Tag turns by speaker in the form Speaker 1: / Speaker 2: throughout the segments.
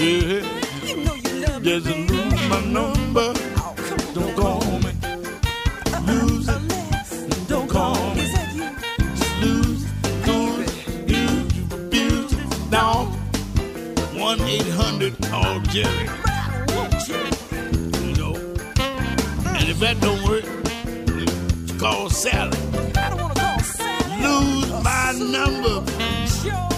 Speaker 1: Yeah. You know you love Just me. Just lose my number. Oh, don't call me. Uh-uh, lose it. Don't call me. Lose it. Lose You abuse it. Now. 1 800 call Jerry. You know. And if that don't work, call Sally. I don't want to call Sally. Lose my number. Sure.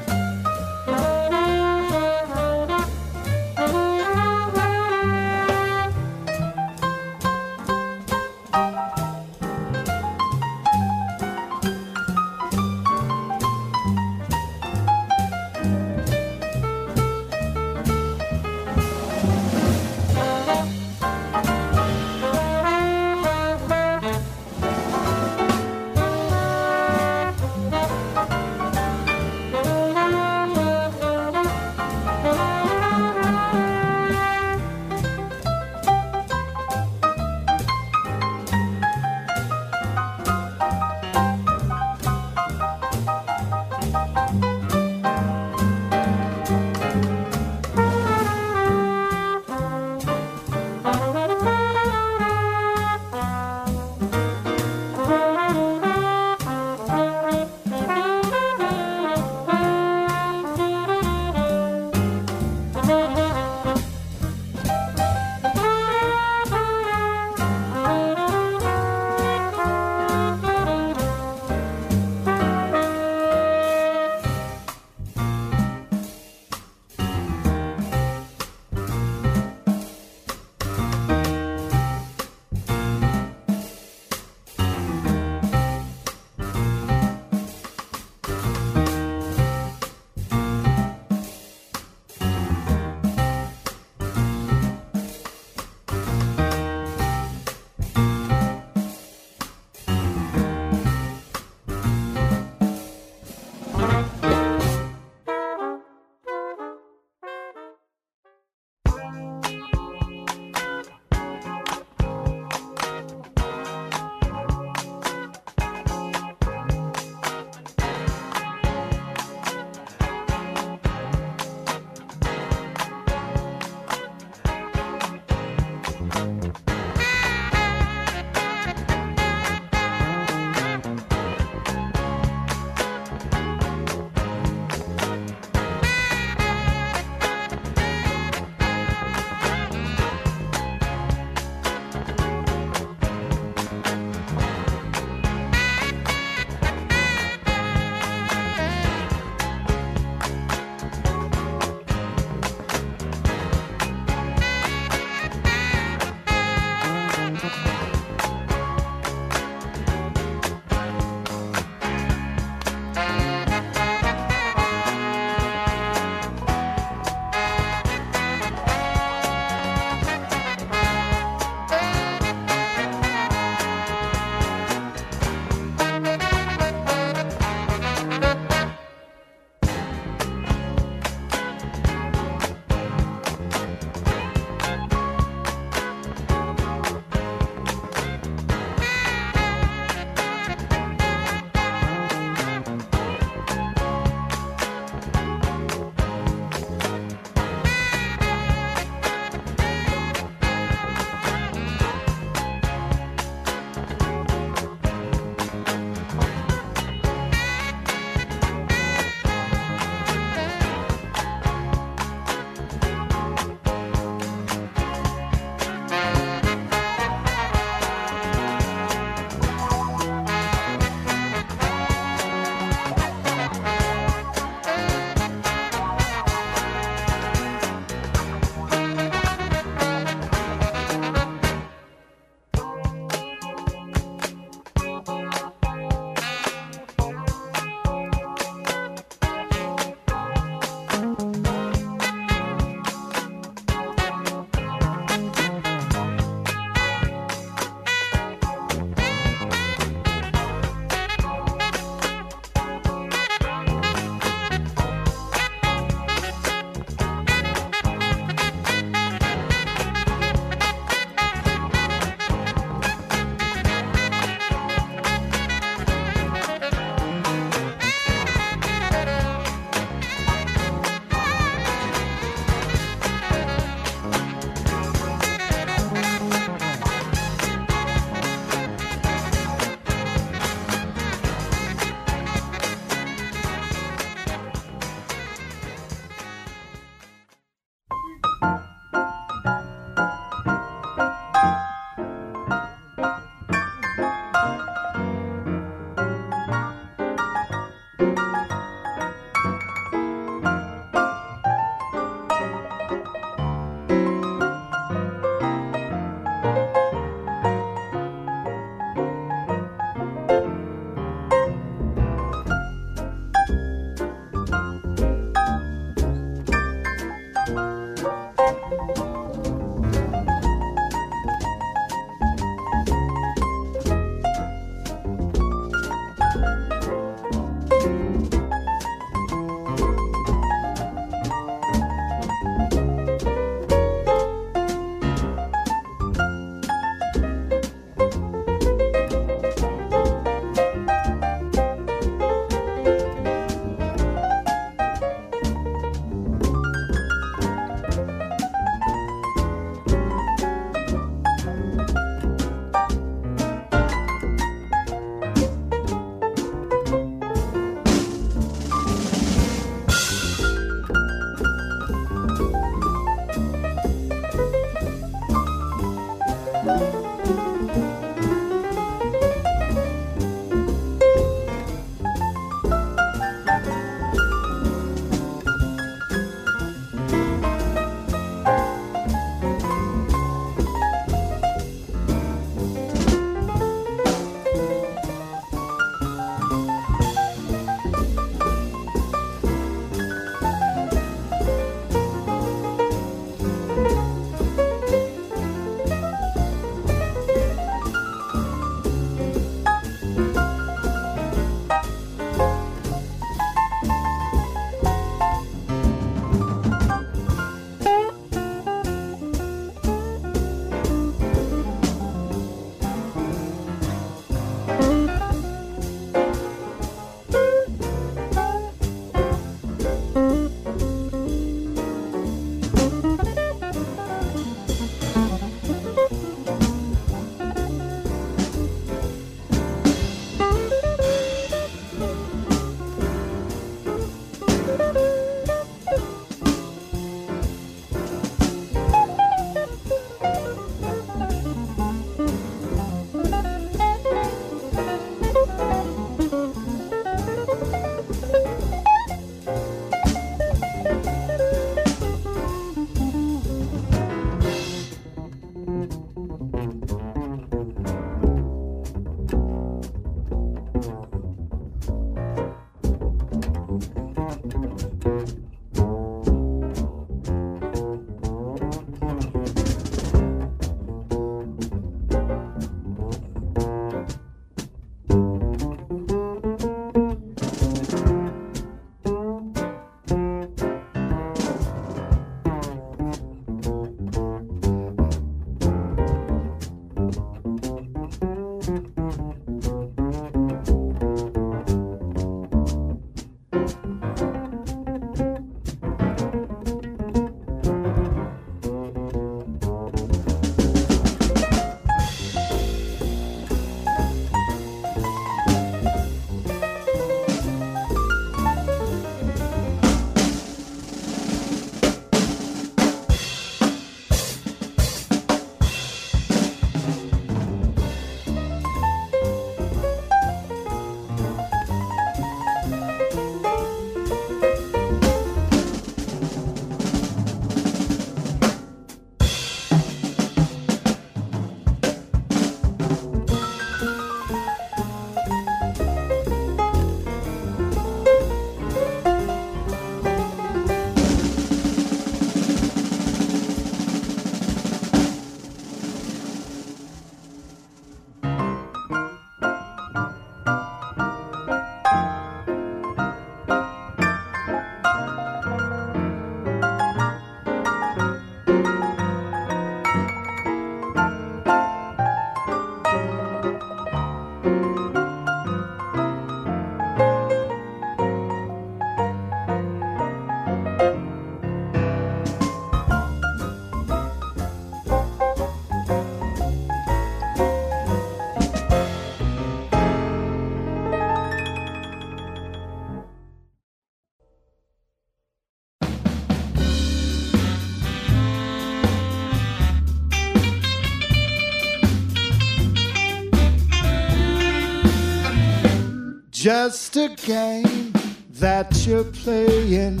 Speaker 2: Just a game that you're playing.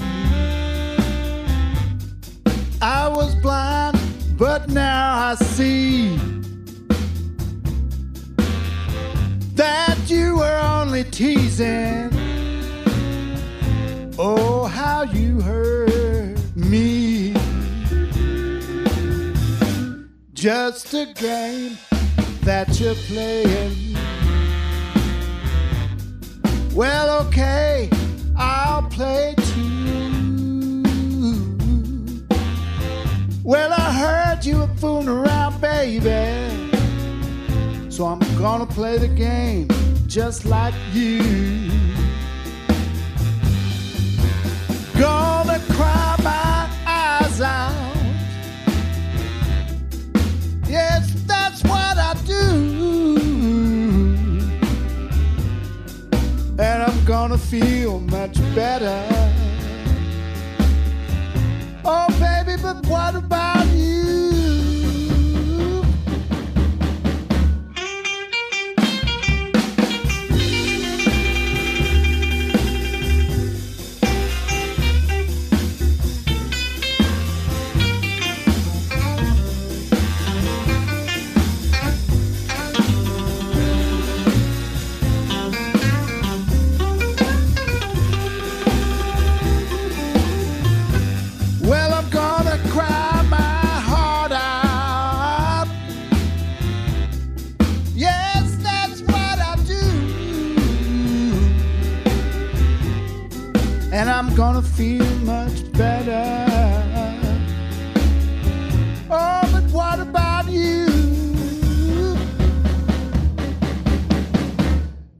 Speaker 2: I was blind, but now I see that you were only teasing. Oh, how you hurt me. Just a game that you're playing. Well, okay, I'll play too. Well, I heard you were fooling around, baby. So I'm gonna play the game just like you. Gonna cry my eyes out. Yes, gonna feel much better. Oh, baby, but what about feel much better. Oh, but what about you?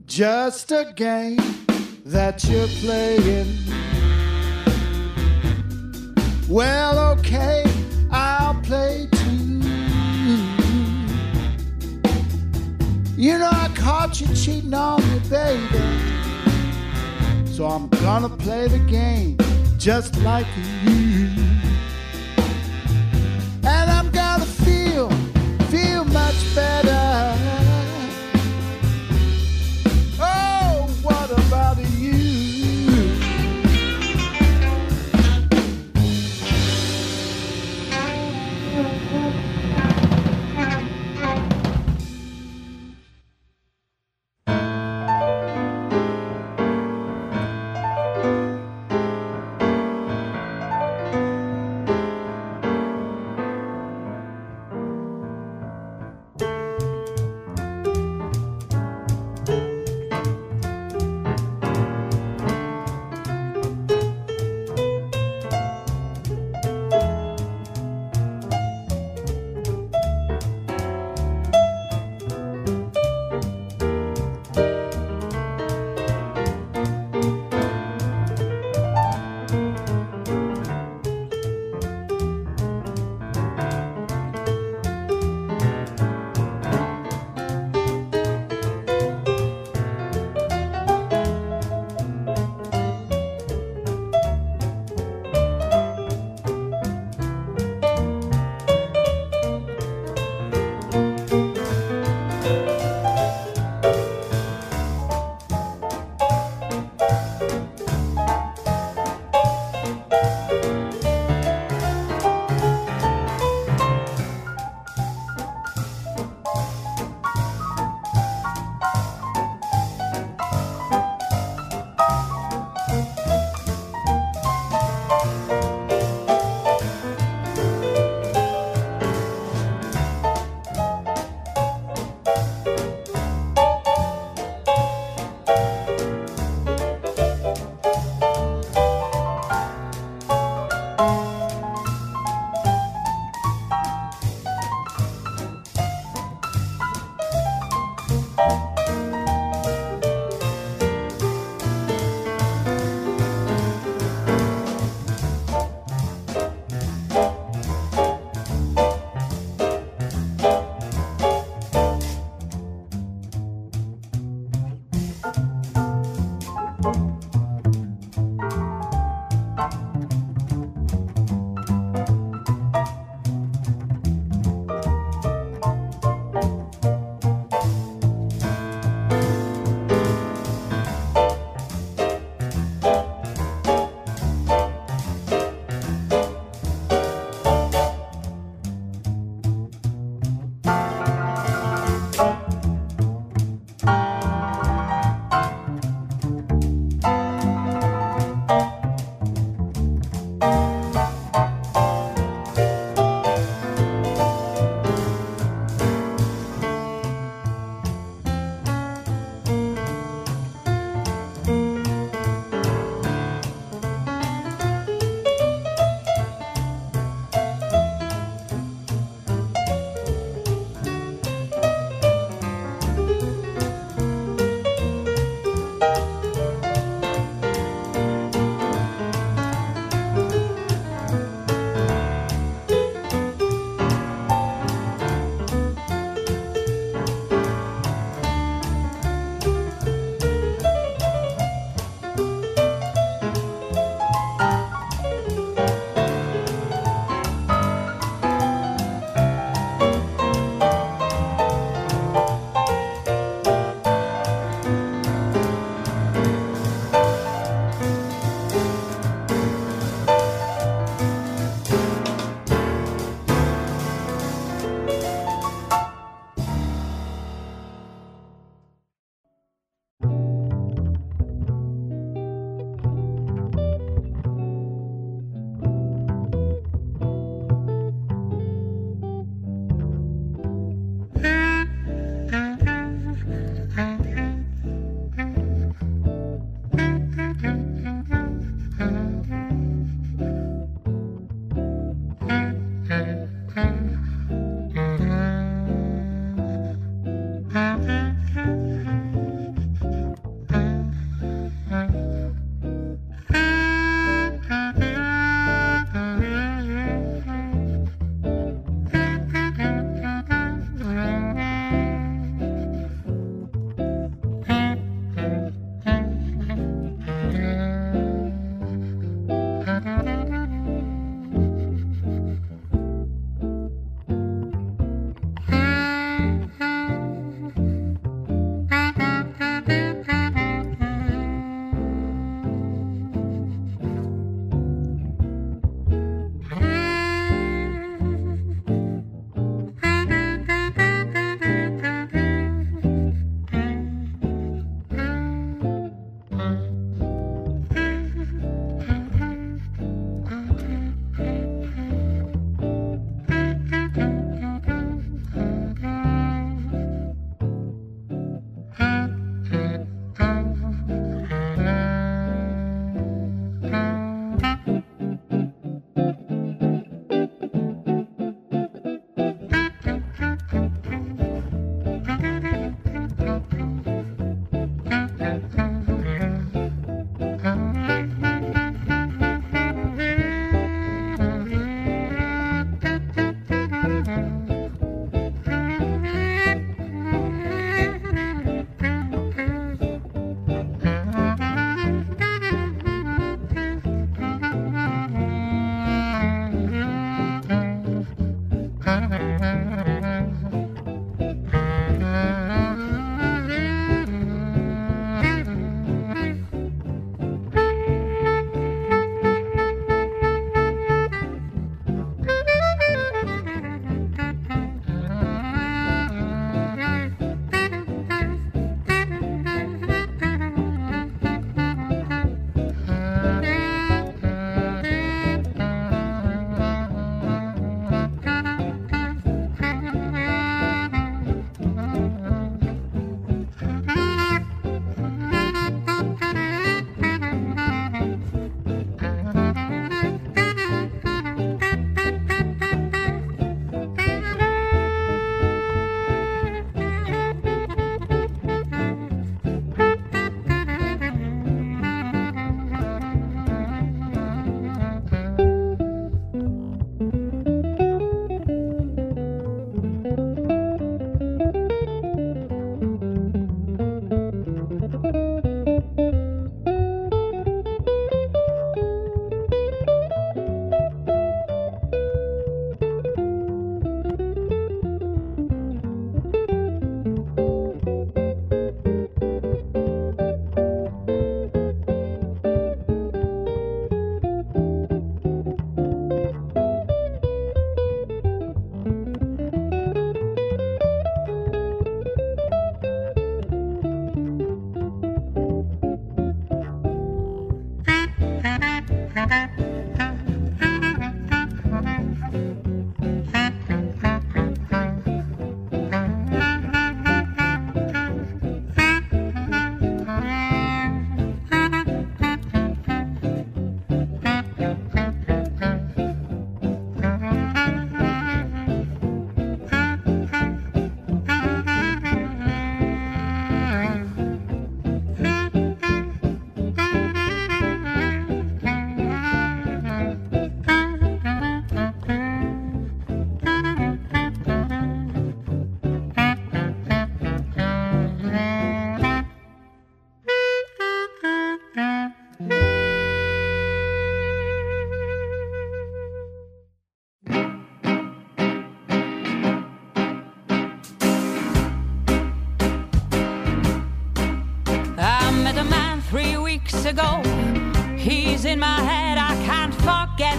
Speaker 2: Just a game that you're playing. Well, okay, I'll play too. You know, I caught you cheating on me, baby. So I'm gonna play the game just like you.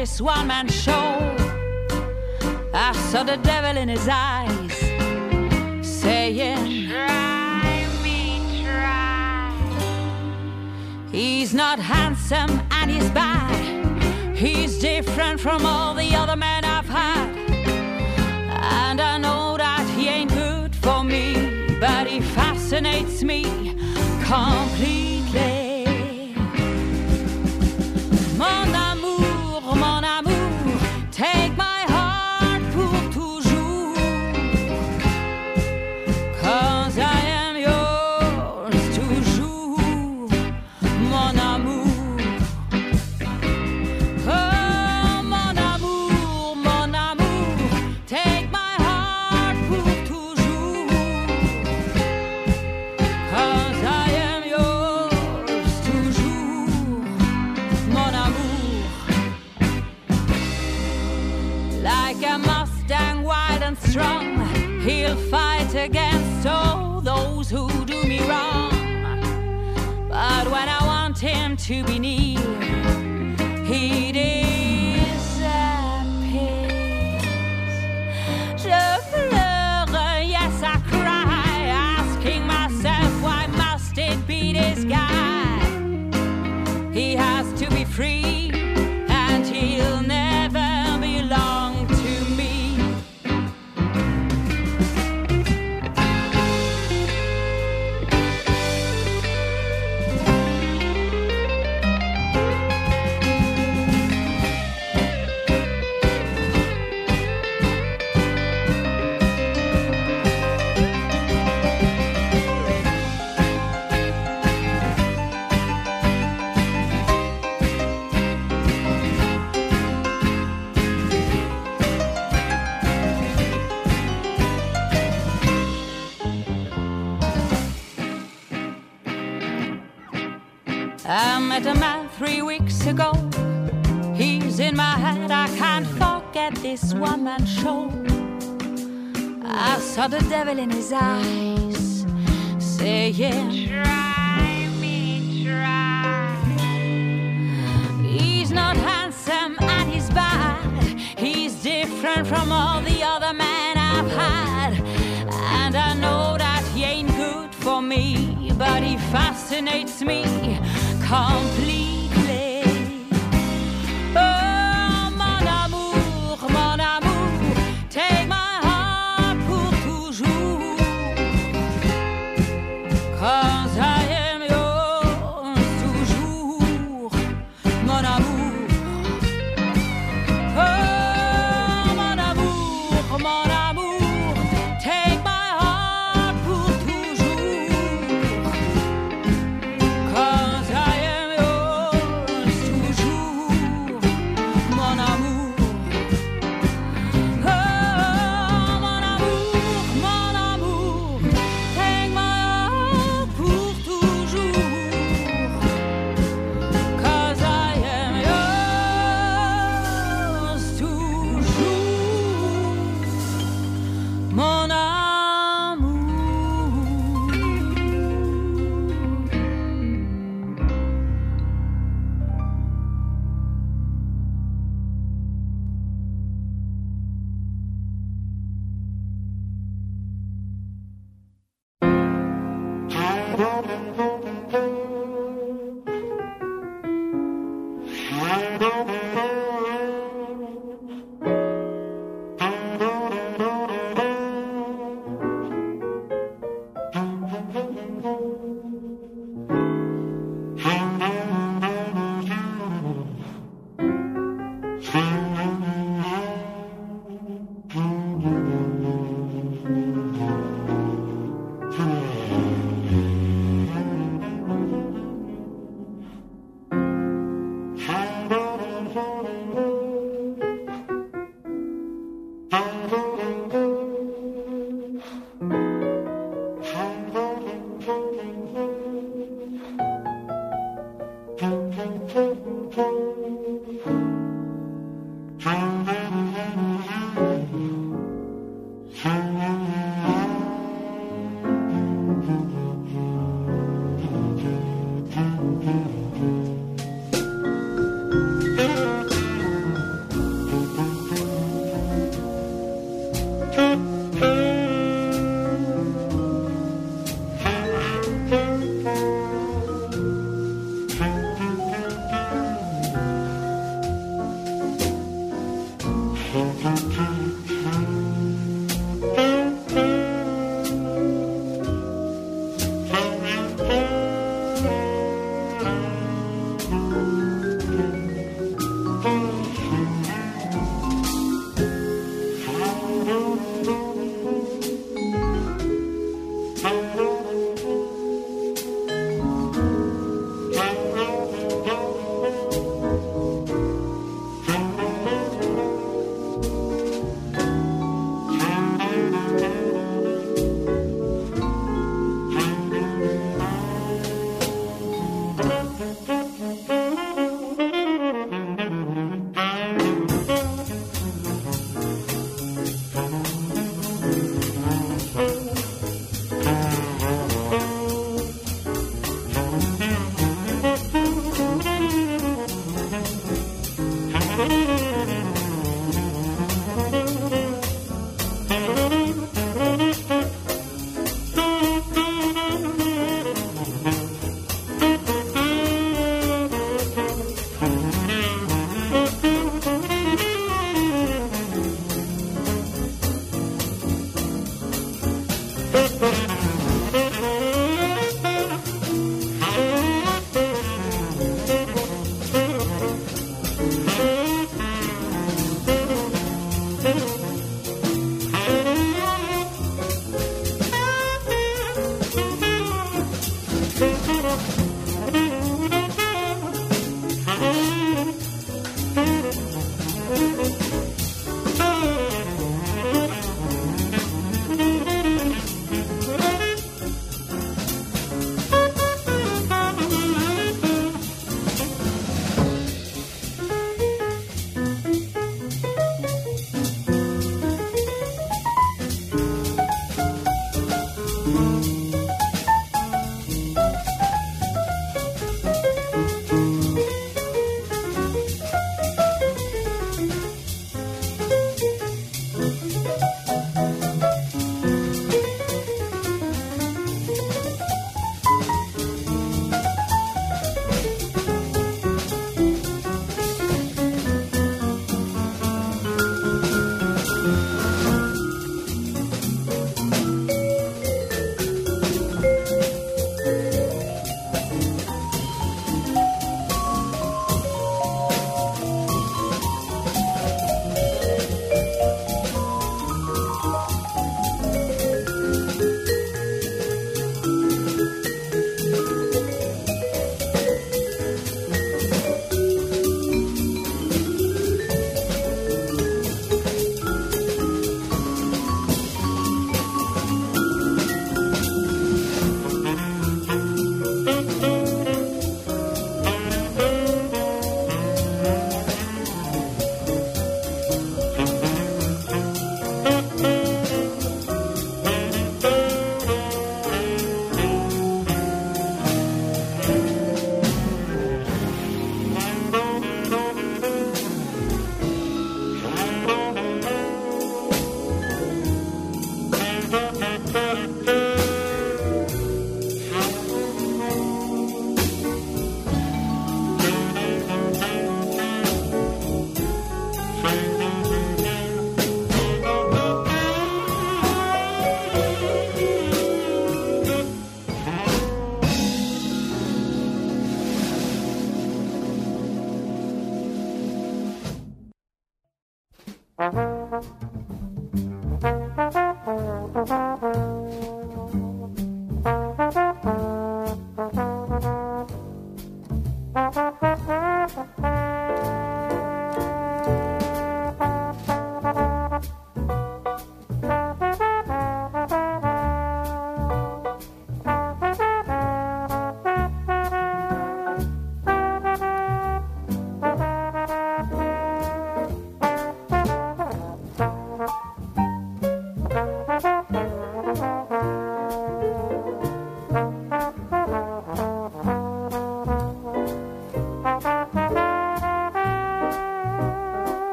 Speaker 3: This one man show. I saw the devil in his eyes, saying, Try me, try. He's not handsome and he's bad. He's different from all the other men I've had. And I know that he ain't good for me, but he fascinates me completely. To be near, show. I saw the devil in his eyes, saying, Try me, try. He's not handsome and he's bad. He's different from all the other men I've had. And I know that he ain't good for me, but he fascinates me complete.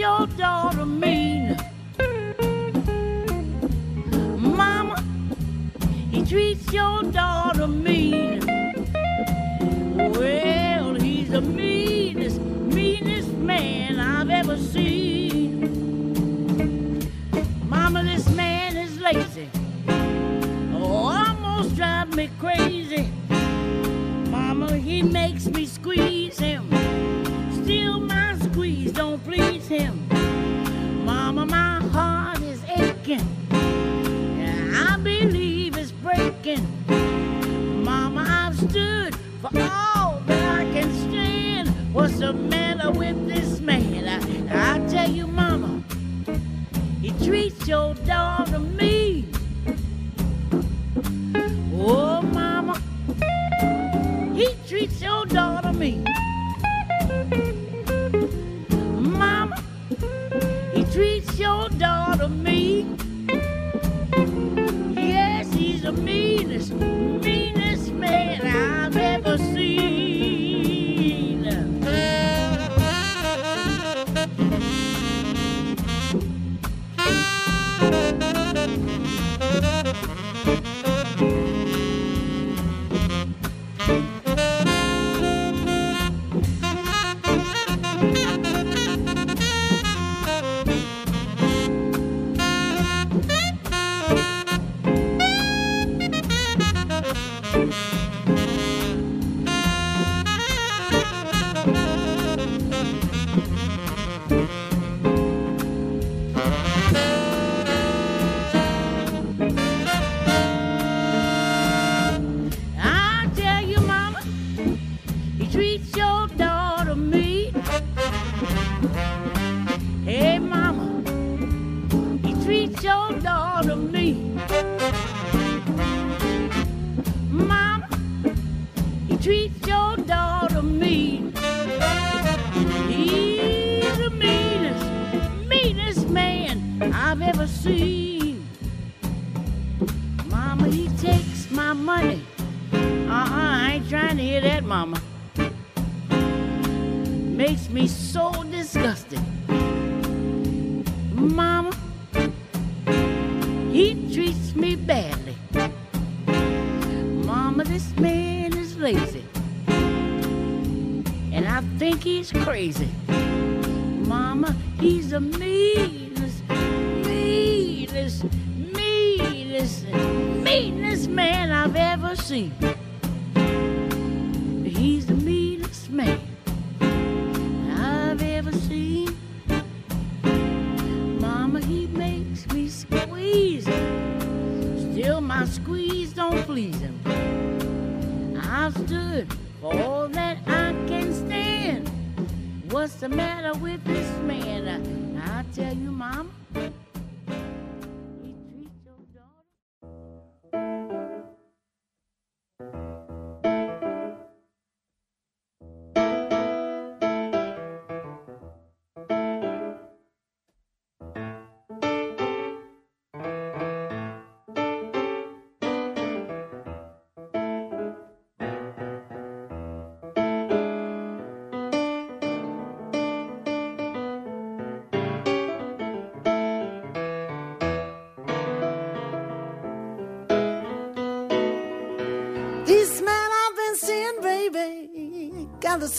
Speaker 4: your daughter mean? Mama, he treats your daughter mean. Well, he's the meanest, meanest man I've ever seen. Mama, this man is lazy. Oh, almost drive me crazy. Mama, he makes me squeeze.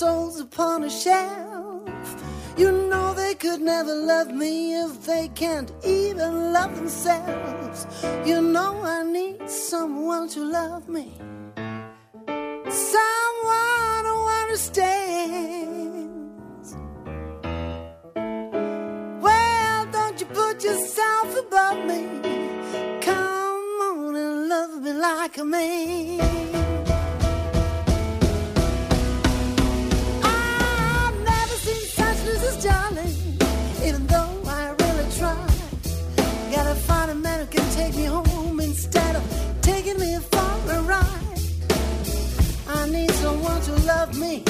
Speaker 5: souls upon a shelf. You know they could never love me if they can't even love themselves. You know I need someone to love me, someone who understands. Well, don't you put yourself above me. Come on and love me like a man. me.